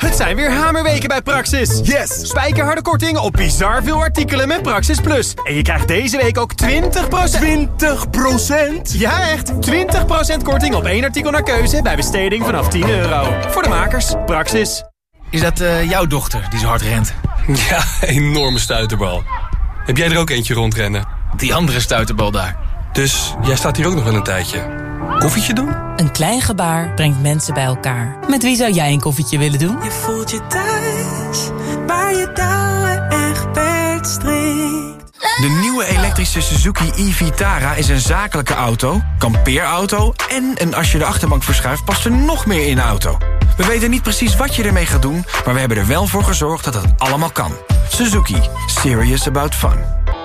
Het zijn weer hamerweken bij Praxis. Yes! Spijkerharde korting op bizar veel artikelen met Praxis Plus. En je krijgt deze week ook 20%... 20%? Ja, echt! 20% korting op één artikel naar keuze bij besteding vanaf 10 euro. Voor de makers, Praxis. Is dat eh, jouw dochter die zo hard rent? Ja, enorme stuiterbal. Heb jij er ook eentje rondrennen? Die andere stuiterbal daar. Dus jij staat hier ook nog wel een tijdje. Koffietje doen? Een klein gebaar brengt mensen bij elkaar. Met wie zou jij een koffietje willen doen? Je voelt je thuis, waar je touwen echt strikt. De nieuwe elektrische Suzuki e-Vitara is een zakelijke auto, kampeerauto... en een als je de achterbank verschuift past er nog meer in de auto. We weten niet precies wat je ermee gaat doen... maar we hebben er wel voor gezorgd dat het allemaal kan. Suzuki. Serious about fun.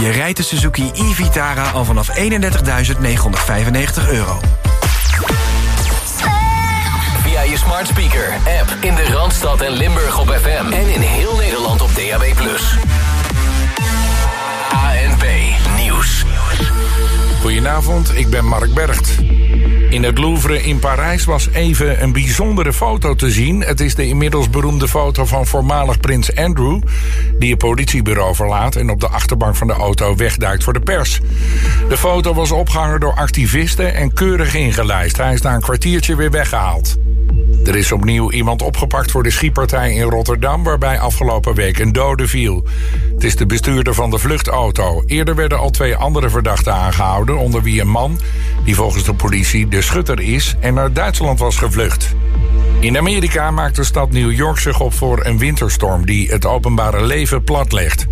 je rijdt de Suzuki e-Vitara al vanaf 31.995 euro. Via je smart speaker, app in de Randstad en Limburg op FM. En in heel Nederland op DAB+. Goedenavond, ik ben Mark Bergt. In het Louvre in Parijs was even een bijzondere foto te zien. Het is de inmiddels beroemde foto van voormalig prins Andrew... die het politiebureau verlaat en op de achterbank van de auto wegduikt voor de pers. De foto was opgehangen door activisten en keurig ingelijst. Hij is na een kwartiertje weer weggehaald. Er is opnieuw iemand opgepakt voor de schietpartij in Rotterdam... waarbij afgelopen week een dode viel. Het is de bestuurder van de vluchtauto. Eerder werden al twee andere verdachten aangehouden... onder wie een man die volgens de politie de schutter is... en naar Duitsland was gevlucht. In Amerika maakt de stad New York zich op voor een winterstorm... die het openbare leven platlegt.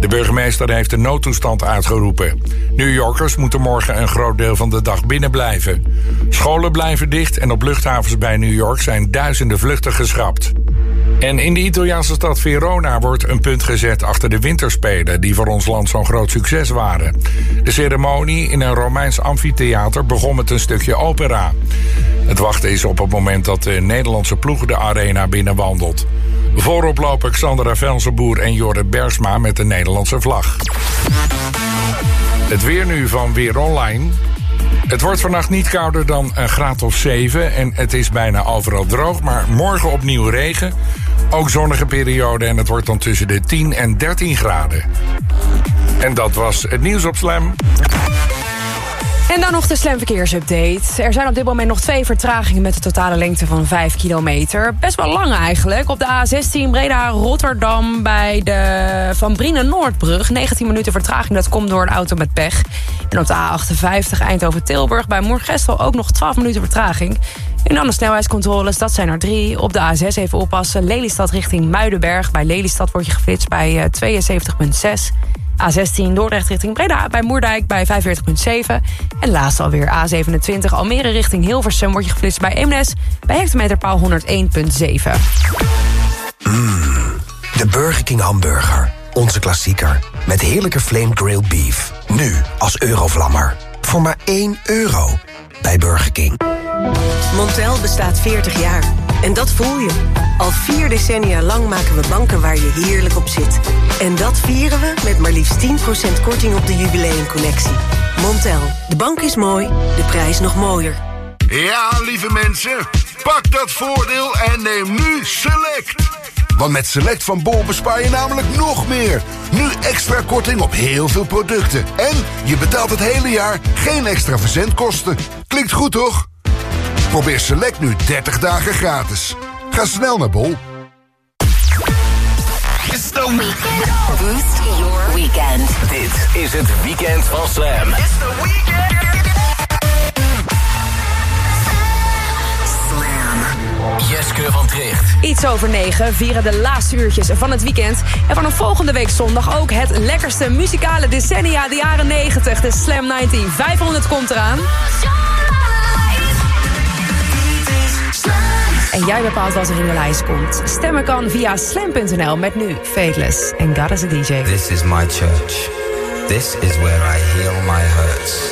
De burgemeester heeft een noodtoestand uitgeroepen. New Yorkers moeten morgen een groot deel van de dag binnen blijven. Scholen blijven dicht en op luchthavens bij New York zijn duizenden vluchten geschrapt. En in de Italiaanse stad Verona wordt een punt gezet achter de winterspelen... die voor ons land zo'n groot succes waren. De ceremonie in een Romeins amfitheater begon met een stukje opera. Het wachten is op het moment dat de Nederlandse ploeg de arena binnenwandelt. Voorop lopen Xandra Velsenboer en Jorrit Bersma met de Nederlandse vlag. Het weer nu van Weer Online... Het wordt vannacht niet kouder dan een graad of 7 en het is bijna overal droog, maar morgen opnieuw regen. Ook zonnige periode en het wordt dan tussen de 10 en 13 graden. En dat was het nieuws op Slam. En dan nog de Slam Verkeersupdate. Er zijn op dit moment nog twee vertragingen met een totale lengte van 5 kilometer. Best wel lang eigenlijk. Op de A16 Breda-Rotterdam bij de Van Brienen Noordbrug. 19 minuten vertraging, dat komt door een auto met pech. En op de A58 Eindhoven-Tilburg bij Moergestel ook nog 12 minuten vertraging. En dan de snelheidscontroles, dat zijn er drie. Op de A6 even oppassen. Lelystad richting Muidenberg. Bij Lelystad word je geflitst bij 72,6. A16 Dordrecht richting Breda bij Moerdijk bij 45,7. En laatst alweer A27 Almere richting Hilversum... wordt je geflitst bij Eemnes bij hectometerpaal 101,7. Mmm, de Burger King hamburger. Onze klassieker. Met heerlijke flame grilled beef. Nu als eurovlammer. Voor maar 1 euro. Bij Burger King. Montel bestaat 40 jaar. En dat voel je. Al vier decennia lang maken we banken waar je heerlijk op zit. En dat vieren we met maar liefst 10% korting op de jubileumconnectie. Montel, de bank is mooi, de prijs nog mooier. Ja, lieve mensen, pak dat voordeel en neem nu Select. Want met Select van Bol bespaar je namelijk nog meer. Nu extra korting op heel veel producten. En je betaalt het hele jaar geen extra verzendkosten. Klinkt goed, toch? Probeer Select nu 30 dagen gratis. Ga snel naar Bol. It's the weekend. Boost your weekend. Dit is het weekend van Slam. It's the weekend. Slam. Jeske van Tricht. Iets over negen vieren de laatste uurtjes van het weekend. En vanaf volgende week zondag ook het lekkerste muzikale decennia, de jaren 90. De Slam 19. 500 komt eraan. En jij bepaalt wat er in de lijst komt. Stemmen kan via slam.nl met nu Fateless en God is a DJ. This is my church. This is where I heal my hurts.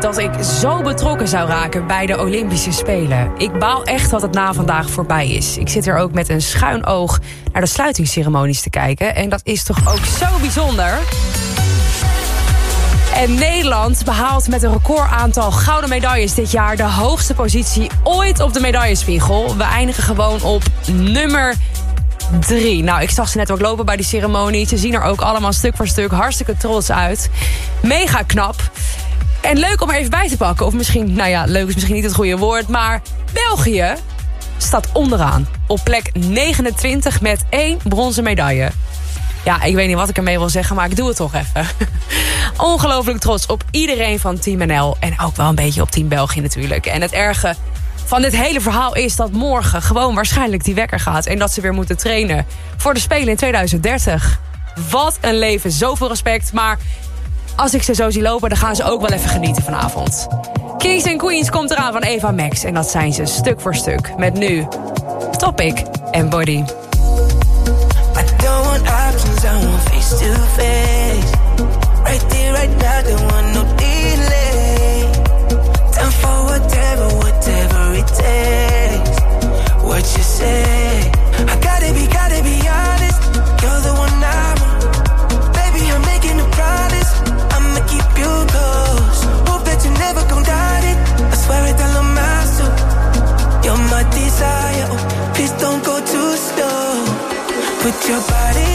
Dat ik zo betrokken zou raken bij de Olympische Spelen. Ik baal echt dat het na vandaag voorbij is. Ik zit er ook met een schuin oog naar de sluitingsceremonies te kijken. En dat is toch ook zo bijzonder. En Nederland behaalt met een recordaantal gouden medailles dit jaar... de hoogste positie ooit op de medaillespiegel. We eindigen gewoon op nummer drie. Nou, ik zag ze net ook lopen bij die ceremonie. Ze zien er ook allemaal stuk voor stuk hartstikke trots uit. Mega knap. En leuk om er even bij te pakken, of misschien, nou ja, leuk is misschien niet het goede woord, maar België staat onderaan. Op plek 29 met één bronzen medaille. Ja, ik weet niet wat ik ermee wil zeggen, maar ik doe het toch even. Ongelooflijk trots op iedereen van Team NL. En ook wel een beetje op Team België natuurlijk. En het erge van dit hele verhaal is dat morgen gewoon waarschijnlijk die wekker gaat. En dat ze weer moeten trainen voor de Spelen in 2030. Wat een leven, zoveel respect. Maar als ik ze zo zie lopen, dan gaan ze ook wel even genieten vanavond. Kings and Queens komt eraan van Eva Max. En dat zijn ze stuk voor stuk. Met nu Topic en Body. I don't want options, I want face to face. Right there, right now, don't want no delay. Time for whatever, whatever it takes. What you say, I gotta be desire. Please don't go too slow. Put your body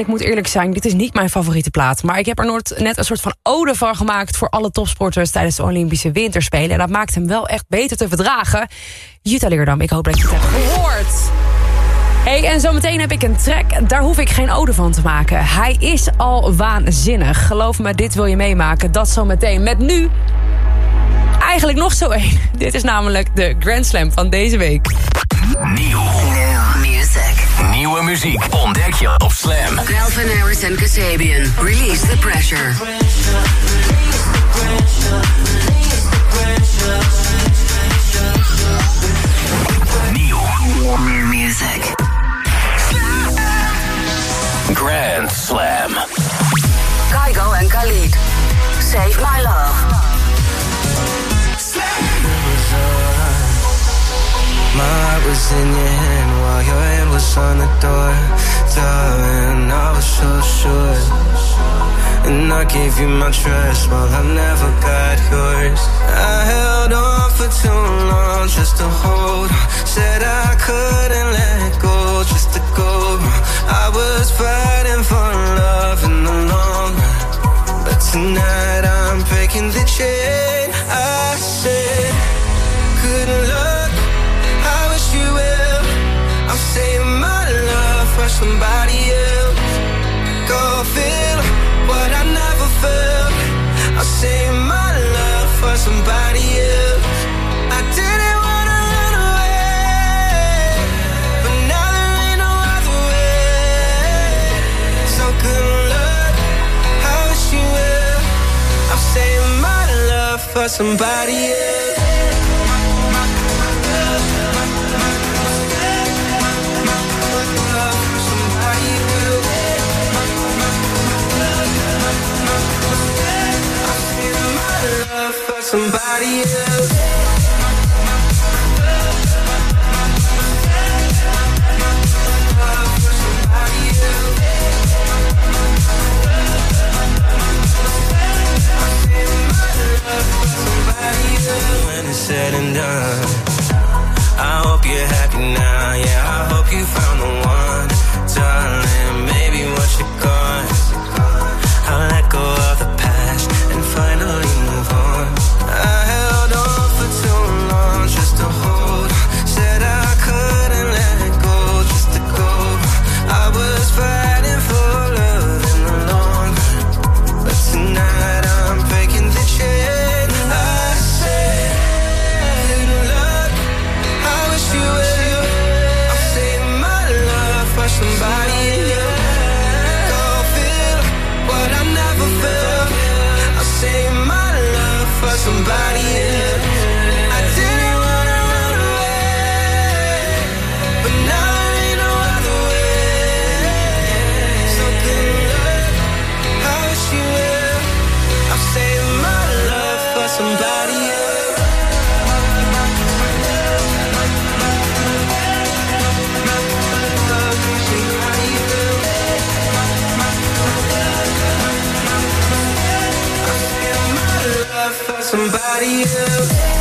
Ik moet eerlijk zijn, dit is niet mijn favoriete plaat. Maar ik heb er nooit net een soort van ode van gemaakt... voor alle topsporters tijdens de Olympische Winterspelen. En dat maakt hem wel echt beter te verdragen. Jutta Leerdam, ik hoop dat je het hebt gehoord. Hey, en zometeen heb ik een track, daar hoef ik geen ode van te maken. Hij is al waanzinnig. Geloof me, dit wil je meemaken. Dat zometeen met nu eigenlijk nog zo één. Dit is namelijk de Grand Slam van deze week. Nieuw. Music. Nieuwe muziek ontdek je op Slam. Calvin Harris en Kasabian. Release the pressure. Nieuw. New music. Grand Slam. Kaigo en Khalid. Save my love. My heart was in your hand while your hand was on the door. Darling, I was so sure. And I gave you my trust while I never got yours. I held on for too long just to hold. Said I couldn't let go just to go. I was fighting for love in the long run. But tonight I'm breaking the chain. I said, good luck. For somebody else. Somebody else. Said and done, somebody else.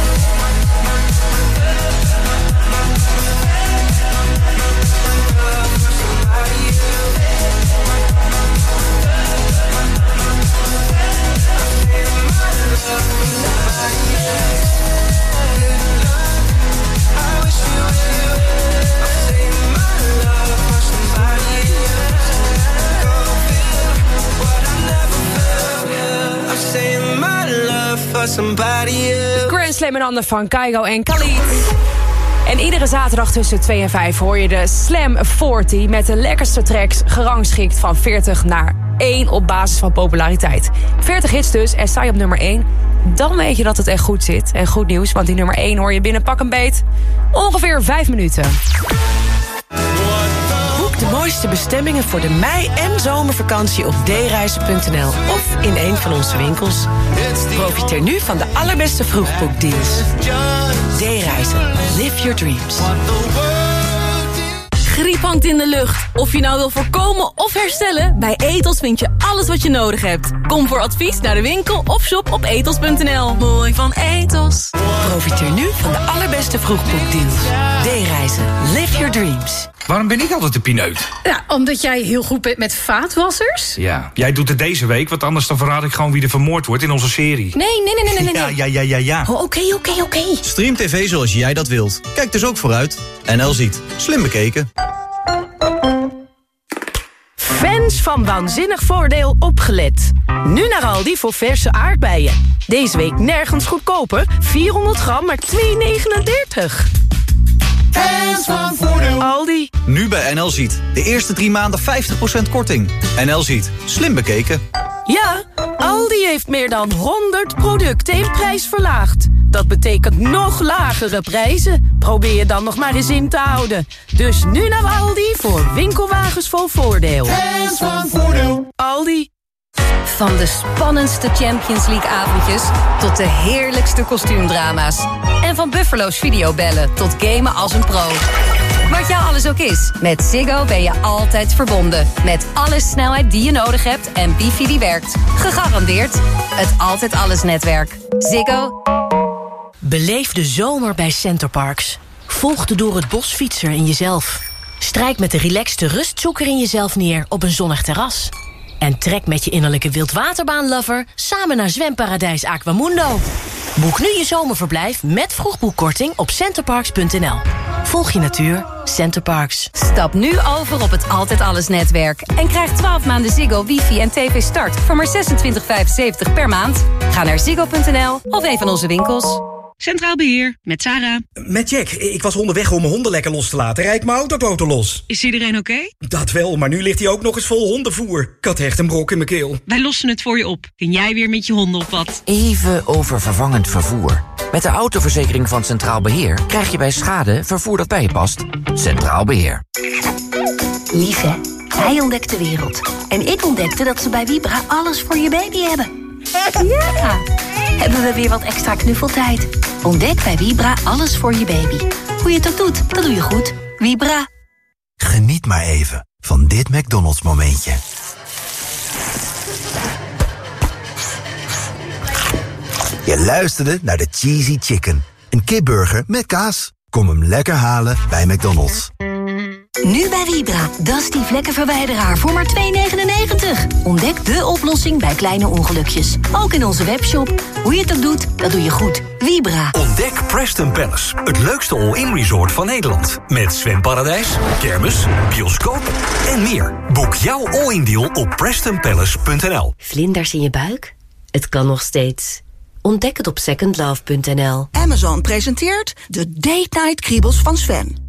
Grand Slam en handen van Kaigo en Khalid. En iedere zaterdag tussen 2 en 5 hoor je de Slam 40... met de lekkerste tracks gerangschikt van 40 naar 1 op basis van populariteit. 40 hits dus en sta je op nummer 1... dan weet je dat het echt goed zit. En goed nieuws, want die nummer 1 hoor je binnen pak een beet... ongeveer 5 minuten. Mooiste bestemmingen voor de mei- en zomervakantie op dereizen.nl of in een van onze winkels. Profiteer nu van de allerbeste vroegboekdeals. D-reizen. Live your dreams. Griep hangt in de lucht. Of je nou wil voorkomen of herstellen, bij Etos vind je alles wat je nodig hebt. Kom voor advies naar de winkel of shop op etos.nl. Mooi van Etos. Profiteer nu van de allerbeste vroegboekdeals. D-reizen. Live your dreams. Waarom ben ik altijd de pineut? Ja, omdat jij heel goed bent met vaatwassers? Ja, jij doet het deze week, want anders dan verraad ik gewoon wie er vermoord wordt in onze serie. Nee, nee, nee, nee, nee. nee. Ja, ja, ja, ja, ja. Oh, Oké, oké, oké. Stream TV zoals jij dat wilt. Kijk dus ook vooruit. NL ziet. Slim bekeken. Fans van Waanzinnig Voordeel opgelet. Nu naar Aldi voor verse aardbeien. Deze week nergens goedkoper. 400 gram, maar 2,39. Fans van Voordeel. Aldi. Nu bij NL ziet. De eerste drie maanden 50% korting. NL ziet. Slim bekeken. Ja, Aldi heeft meer dan 100 producten in prijs verlaagd. Dat betekent nog lagere prijzen. Probeer je dan nog maar eens in te houden. Dus nu naar Aldi voor winkelwagens vol voordeel. Fans van Voordeel. Aldi. Van de spannendste Champions League avondjes tot de heerlijkste kostuumdrama's. En van Buffalo's videobellen tot gamen als een pro. Wat jou alles ook is, met Ziggo ben je altijd verbonden. Met alle snelheid die je nodig hebt en wifi die werkt. Gegarandeerd het Altijd Alles netwerk. Ziggo. Beleef de zomer bij Centerparks. Volg de door het bos fietser in jezelf. Strijk met de relaxte rustzoeker in jezelf neer op een zonnig terras. En trek met je innerlijke wildwaterbaanlover samen naar zwemparadijs Aquamundo. Boek nu je zomerverblijf met vroegboekkorting op centerparks.nl. Volg je natuur, Centerparks. Stap nu over op het Altijd Alles netwerk. En krijg 12 maanden Ziggo, wifi en tv start voor maar 26,75 per maand. Ga naar ziggo.nl of een van onze winkels. Centraal Beheer, met Sarah. Met Jack. Ik was onderweg om mijn honden lekker los te laten. Rijd mijn autoboten los. Is iedereen oké? Dat wel, maar nu ligt hij ook nog eens vol hondenvoer. Ik had echt een brok in mijn keel. Wij lossen het voor je op. Kun jij weer met je honden op wat? Even over vervangend vervoer. Met de autoverzekering van Centraal Beheer krijg je bij schade vervoer dat bij je past. Centraal Beheer. Lieve, hij ontdekt de wereld. En ik ontdekte dat ze bij Vibra alles voor je baby hebben. Ja! Hebben we weer wat extra knuffeltijd. Ontdek bij Vibra alles voor je baby. Hoe je het ook doet, dat doe je goed. Vibra. Geniet maar even van dit McDonald's momentje. Je luisterde naar de Cheesy Chicken. Een kipburger met kaas. Kom hem lekker halen bij McDonald's. Nu bij Vibra, Dusty vlekkenverwijderaar voor maar 2,99. Ontdek de oplossing bij kleine ongelukjes. Ook in onze webshop. Hoe je het ook doet, dat doe je goed. Vibra. Ontdek Preston Palace, het leukste all-in resort van Nederland. Met zwemparadijs, kermis, bioscoop en meer. Boek jouw all-in deal op prestonpalace.nl. Vlinders in je buik? Het kan nog steeds. Ontdek het op secondlove.nl. Amazon presenteert de Date Night Kriebels van Sven.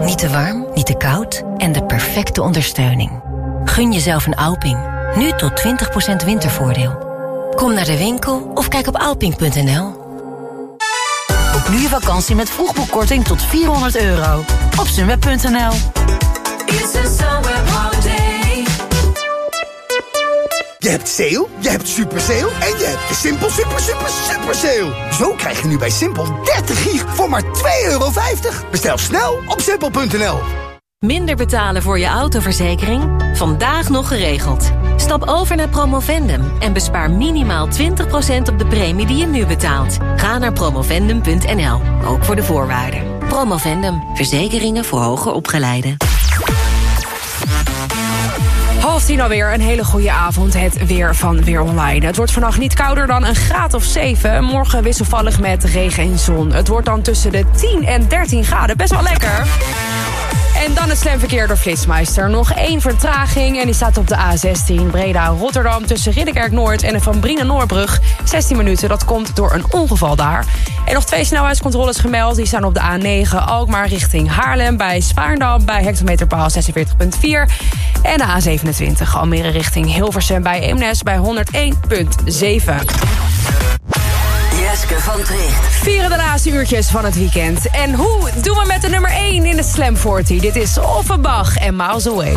Niet te warm, niet te koud en de perfecte ondersteuning. Gun jezelf een Alping. Nu tot 20% wintervoordeel. Kom naar de winkel of kijk op alping.nl. Boek nu vakantie met vroegboekkorting tot 400 euro. Op sunweb.nl. Je hebt sale, je hebt super sale en je hebt de Simpel super super super sale. Zo krijg je nu bij Simpel 30 gig voor maar 2,50 euro. Bestel snel op simpel.nl. Minder betalen voor je autoverzekering? Vandaag nog geregeld. Stap over naar Promovendum en bespaar minimaal 20% op de premie die je nu betaalt. Ga naar promovendum.nl, ook voor de voorwaarden. Promovendum, verzekeringen voor hoger opgeleiden. Half tien alweer, een hele goede avond. Het weer van Weer Online. Het wordt vannacht niet kouder dan een graad of 7. Morgen wisselvallig met regen en zon. Het wordt dan tussen de 10 en 13 graden. Best wel lekker. En dan het stemverkeer door Flitsmeister. Nog één vertraging en die staat op de A16 Breda-Rotterdam... tussen Ridderkerk Noord en de Van Brienen Noordbrug. 16 minuten, dat komt door een ongeval daar. En nog twee snelheidscontroles gemeld. Die staan op de A9 Alkmaar richting Haarlem bij Spaarndam bij hectometerpaal 46.4. En de A27 Almere richting Hilversum bij Eemnes bij 101.7. Jeske van Tricht. Vieren de laatste uurtjes van het weekend. En hoe doen we met de nummer 1 in de Slam 40? Dit is Offenbach en Miles Away.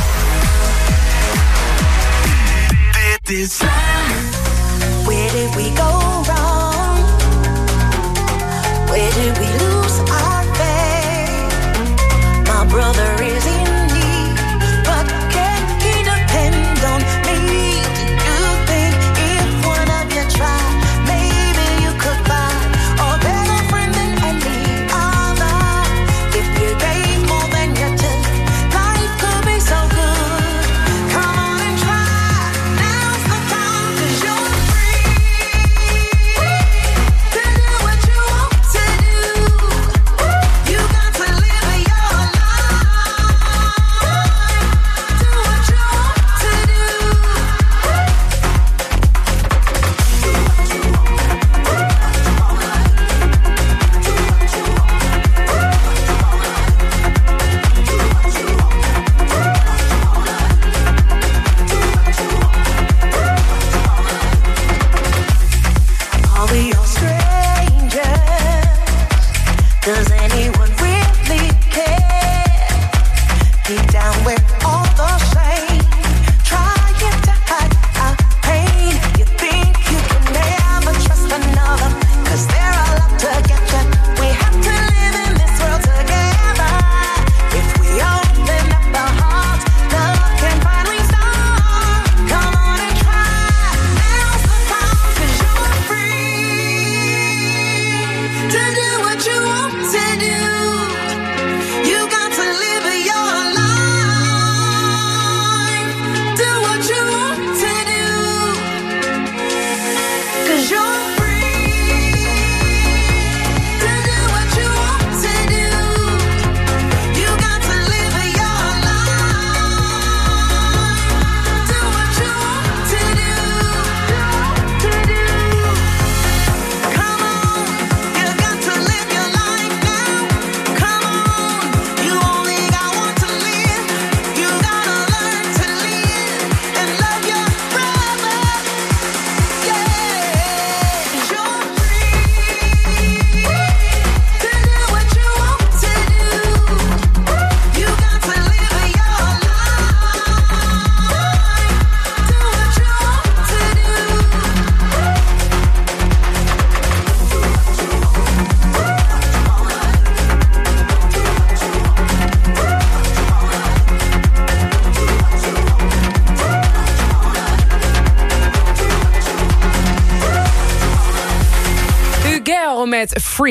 This time, Where did we go wrong? Where did we lose our faith? My brother is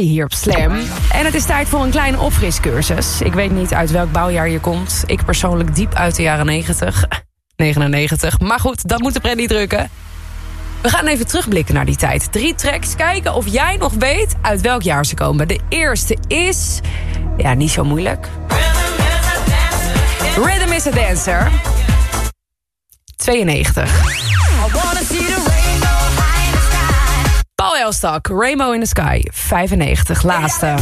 hier op Slam. En het is tijd voor een kleine opfriscursus. Ik weet niet uit welk bouwjaar je komt. Ik persoonlijk diep uit de jaren 90. 99. Maar goed, dat moet de pret niet drukken. We gaan even terugblikken naar die tijd. Drie tracks, kijken of jij nog weet uit welk jaar ze komen. De eerste is... Ja, niet zo moeilijk. Rhythm is a Dancer. 92. Rainbow in the Sky, 95, laatste.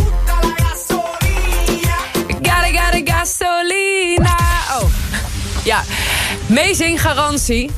Gotta, gasolina. Oh, ja. Meezing garantie.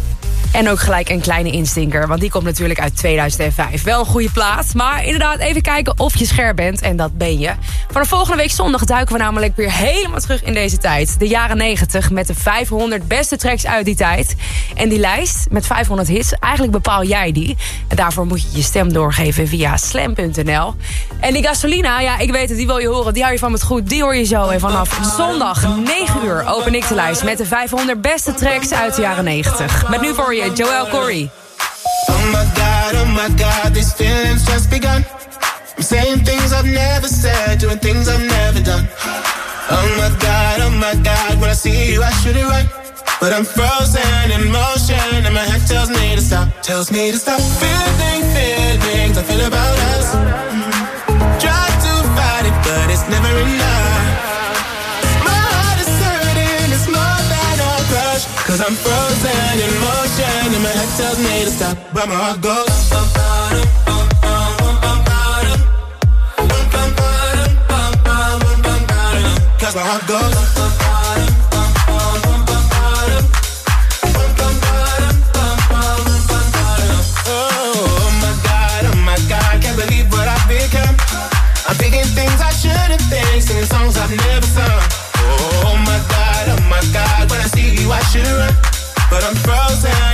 En ook gelijk een kleine instinker, want die komt natuurlijk uit 2005. Wel een goede plaat, maar inderdaad even kijken of je scherp bent. En dat ben je. Vanaf volgende week zondag duiken we namelijk weer helemaal terug in deze tijd. De jaren 90 met de 500 beste tracks uit die tijd. En die lijst met 500 hits, eigenlijk bepaal jij die. En daarvoor moet je je stem doorgeven via slam.nl. En die gasolina, ja ik weet het, die wil je horen. Die hou je van het goed, die hoor je zo. En vanaf zondag 9 uur open ik de lijst met de 500 beste tracks uit de jaren 90. Met nu voor je Joel Corey. Oh my god, oh my god, these feelings just begun. I'm saying things I've never said, doing things I've never done. Oh my god, oh my god, when I see you, I should it right. But I'm frozen in motion, and my head tells me to stop, tells me to stop. Feeling feelings I feel about us. Try to fight it, but it's never enough. My heart is hurting, it's more than a crush. Cause I'm frozen tells me to stop, but my heart goes. Cause my heart goes. Oh, oh my God, oh my God, can't believe what I've become. I'm thinking things I shouldn't think, singing songs I've never sung. Oh, oh my God, oh my God, when I see you I should run, but I'm frozen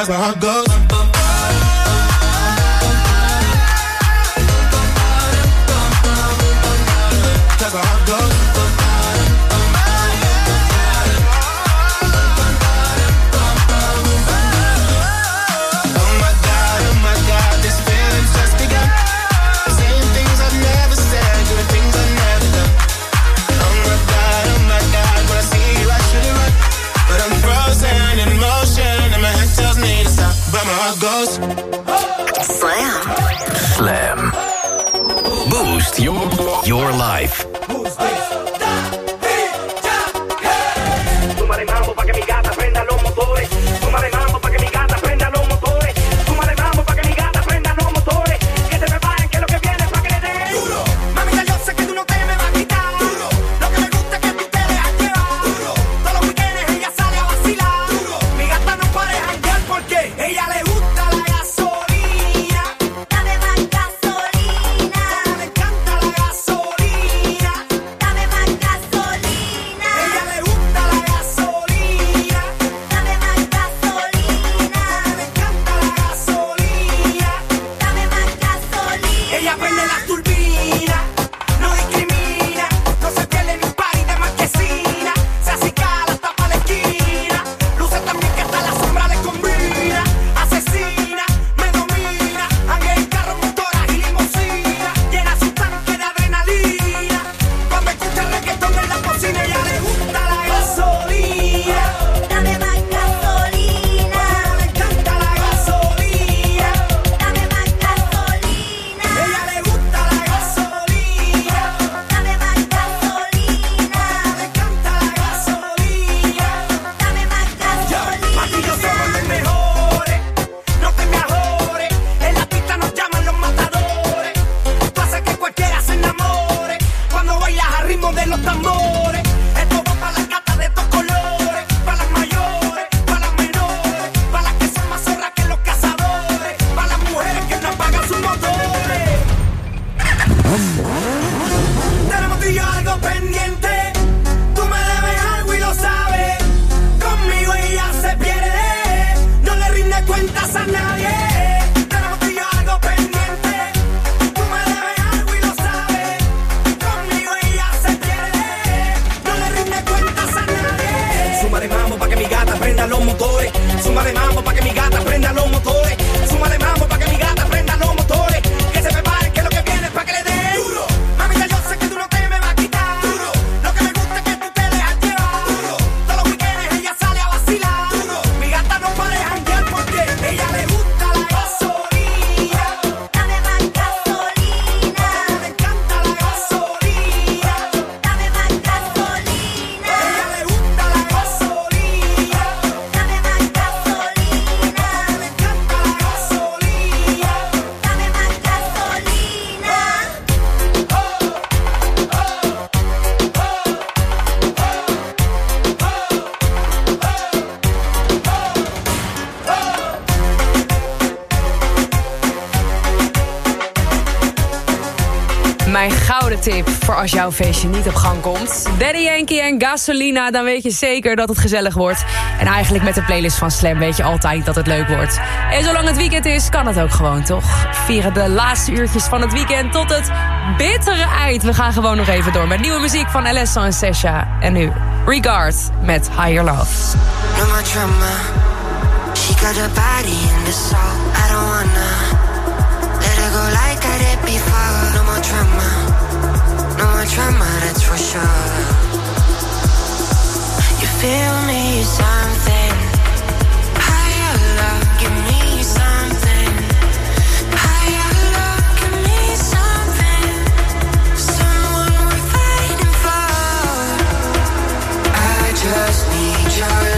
that's where I go. your, your life. Als jouw feestje niet op gang komt. Daddy Yankee en Gasolina, dan weet je zeker dat het gezellig wordt. En eigenlijk met de playlist van Slam weet je altijd dat het leuk wordt. En zolang het weekend is, kan het ook gewoon, toch? Vieren de laatste uurtjes van het weekend tot het bittere eind. We gaan gewoon nog even door met nieuwe muziek van Alesso en Sesha. En nu Regard met Higher Love. No more drama. She got a body in the soul. I don't wanna drama, that's for sure. You feel me something. Higher love, give me something. Higher love, give me something. Someone fighting for. I just need your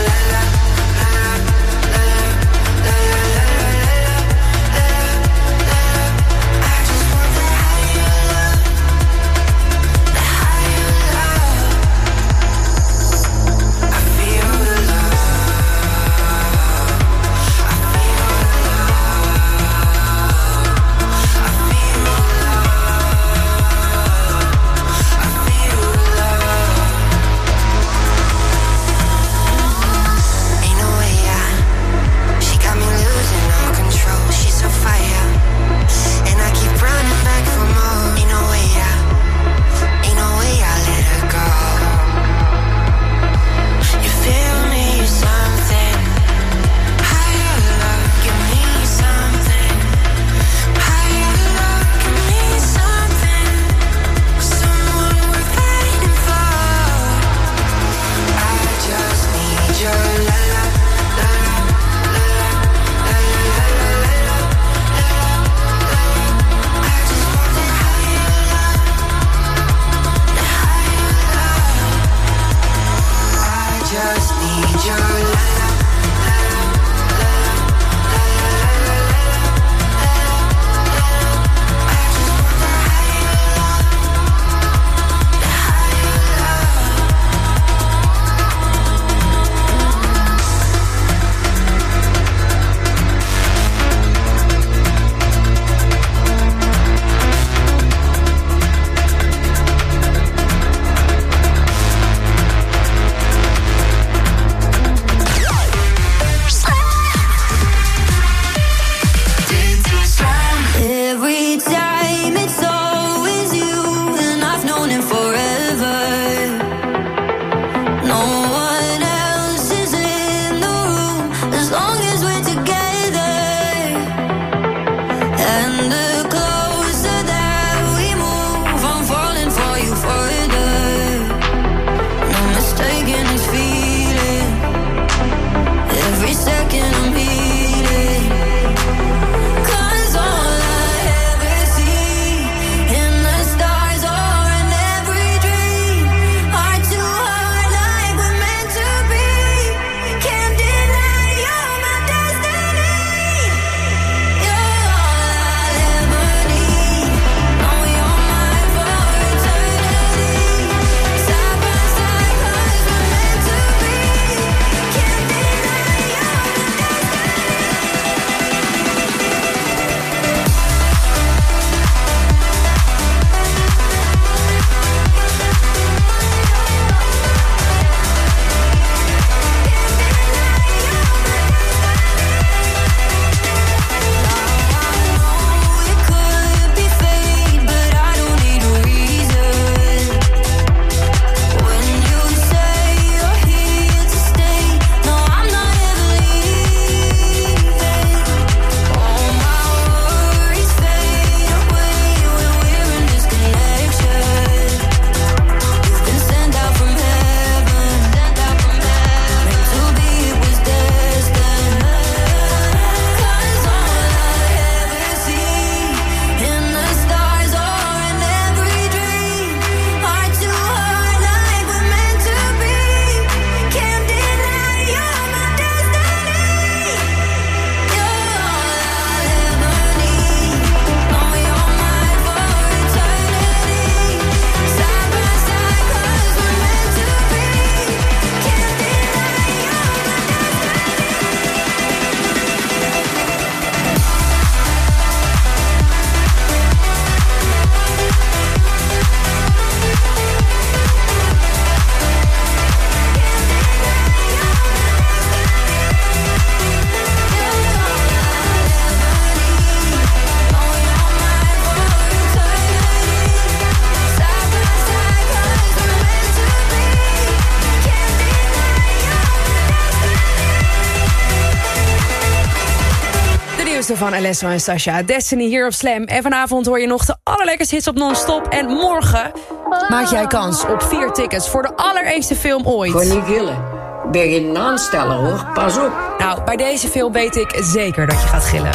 van Alesso en Sasha. Destiny hier op Slam. En vanavond hoor je nog de allerlekkerste hits op non-stop. En morgen maak jij kans op vier tickets voor de allereerste film ooit. Kon niet gillen. Ben je een aansteller hoor, pas op. Nou, bij deze film weet ik zeker dat je gaat gillen.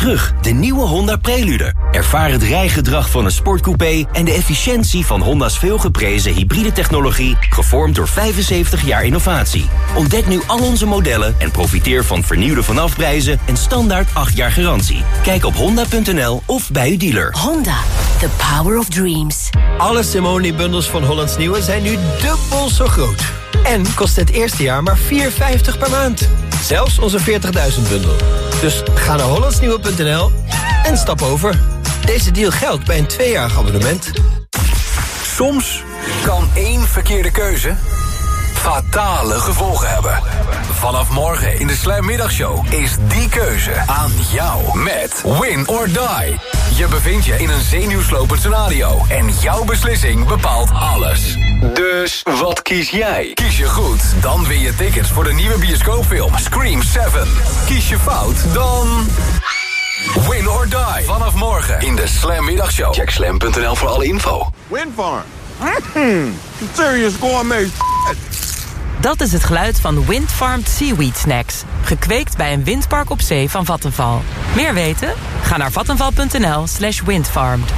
Terug, de nieuwe Honda Prelude. Ervaar het rijgedrag van een sportcoupé en de efficiëntie van Honda's veelgeprezen hybride technologie, gevormd door 75 jaar innovatie. Ontdek nu al onze modellen en profiteer van vernieuwde vanafprijzen en standaard 8 jaar garantie. Kijk op honda.nl of bij uw dealer. Honda, the power of dreams. Alle Simone-bundels van Hollands Nieuwe zijn nu dubbel zo groot. En kost het eerste jaar maar 4,50 per maand. Zelfs onze 40.000 bundel. Dus ga naar hollandsnieuwe.nl en stap over. Deze deal geldt bij een tweejarig abonnement. Soms kan één verkeerde keuze fatale gevolgen hebben. Vanaf morgen in de Slam Middagshow is die keuze aan jou met Win or Die. Je bevindt je in een zenuwslopend scenario en jouw beslissing bepaalt alles. Dus wat kies jij? Kies je goed, dan win je tickets voor de nieuwe bioscoopfilm Scream 7. Kies je fout, dan... Win or die. Vanaf morgen in de Slam Middagshow. Check slam.nl voor alle info. Windfarm. Mmm, serious gourmet Dat is het geluid van Windfarmed Seaweed Snacks. Gekweekt bij een windpark op zee van Vattenval. Meer weten? Ga naar vattenval.nl slash windfarmed.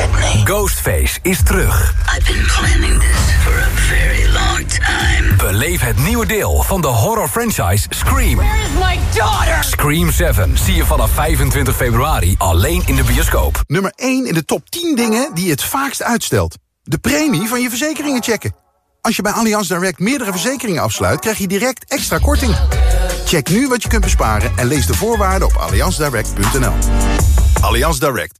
Sydney. Ghostface is terug. I've been planning this for a very long time. time. Beleef het nieuwe deel van de horror franchise Scream. Where is my daughter? Scream 7 zie je vanaf 25 februari alleen in de bioscoop. Nummer 1 in de top 10 dingen die je het vaakst uitstelt. De premie van je verzekeringen checken. Als je bij Allianz Direct meerdere verzekeringen afsluit... krijg je direct extra korting. Check nu wat je kunt besparen en lees de voorwaarden op allianzdirect.nl. Allianz Direct.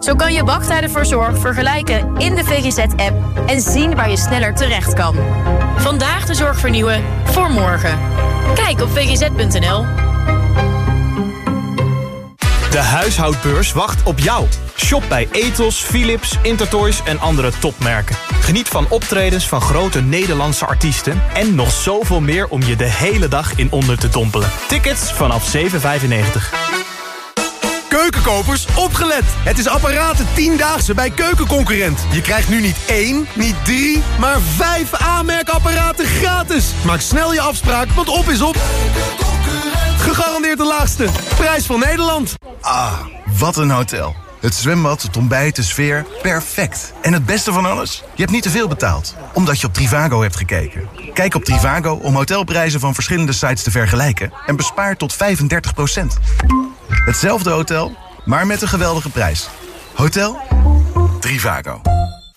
Zo kan je wachttijden voor zorg vergelijken in de VGZ-app... en zien waar je sneller terecht kan. Vandaag de zorg vernieuwen voor morgen. Kijk op vgz.nl. De huishoudbeurs wacht op jou. Shop bij Ethos, Philips, Intertoys en andere topmerken. Geniet van optredens van grote Nederlandse artiesten... en nog zoveel meer om je de hele dag in onder te dompelen. Tickets vanaf 7,95. Keukenkopers, opgelet! Het is apparaten 10-daagse bij Keukenconcurrent. Je krijgt nu niet één, niet drie, maar vijf aanmerkapparaten gratis. Maak snel je afspraak, want op is op. Gegarandeerd de laagste. Prijs van Nederland. Ah, wat een hotel. Het zwembad, het ontbijt, de sfeer, perfect. En het beste van alles? Je hebt niet te veel betaald, omdat je op Trivago hebt gekeken. Kijk op Trivago om hotelprijzen van verschillende sites te vergelijken... en bespaar tot 35 Hetzelfde hotel, maar met een geweldige prijs. Hotel Trivago.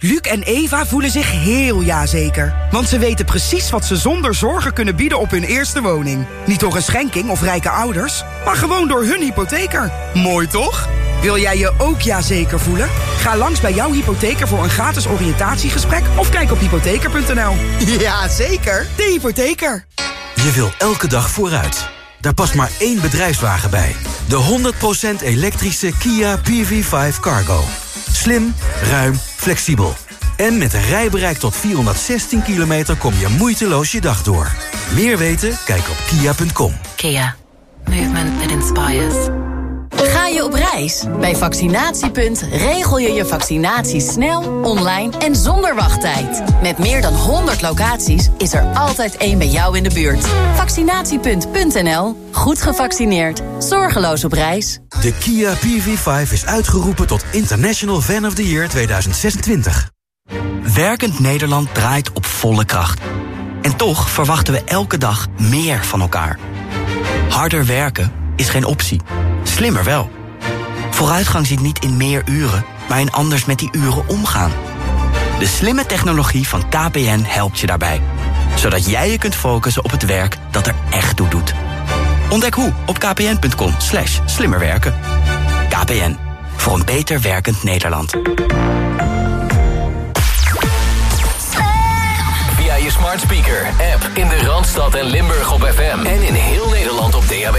Luc en Eva voelen zich heel jazeker. Want ze weten precies wat ze zonder zorgen kunnen bieden op hun eerste woning. Niet door een schenking of rijke ouders, maar gewoon door hun hypotheker. Mooi toch? Wil jij je ook jazeker voelen? Ga langs bij jouw hypotheker voor een gratis oriëntatiegesprek... of kijk op hypotheker.nl. Ja, zeker. De hypotheker. Je wil elke dag vooruit. Daar past maar één bedrijfswagen bij. De 100% elektrische Kia PV5 Cargo. Slim, ruim, flexibel. En met een rijbereik tot 416 kilometer kom je moeiteloos je dag door. Meer weten? Kijk op kia.com. Kia. Movement that inspires. Ga je op reis? Bij Vaccinatiepunt regel je je vaccinatie snel, online en zonder wachttijd. Met meer dan 100 locaties is er altijd één bij jou in de buurt. Vaccinatiepunt.nl. Goed gevaccineerd. Zorgeloos op reis. De Kia PV5 is uitgeroepen tot International Fan of the Year 2026. Werkend Nederland draait op volle kracht. En toch verwachten we elke dag meer van elkaar. Harder werken is geen optie. Slimmer wel. Vooruitgang zit niet in meer uren, maar in anders met die uren omgaan. De slimme technologie van KPN helpt je daarbij. Zodat jij je kunt focussen op het werk dat er echt toe doet. Ontdek hoe op kpn.com slash slimmerwerken. KPN, voor een beter werkend Nederland. Via je smart speaker, app in de Randstad en Limburg op FM. En in heel Nederland op DAB+.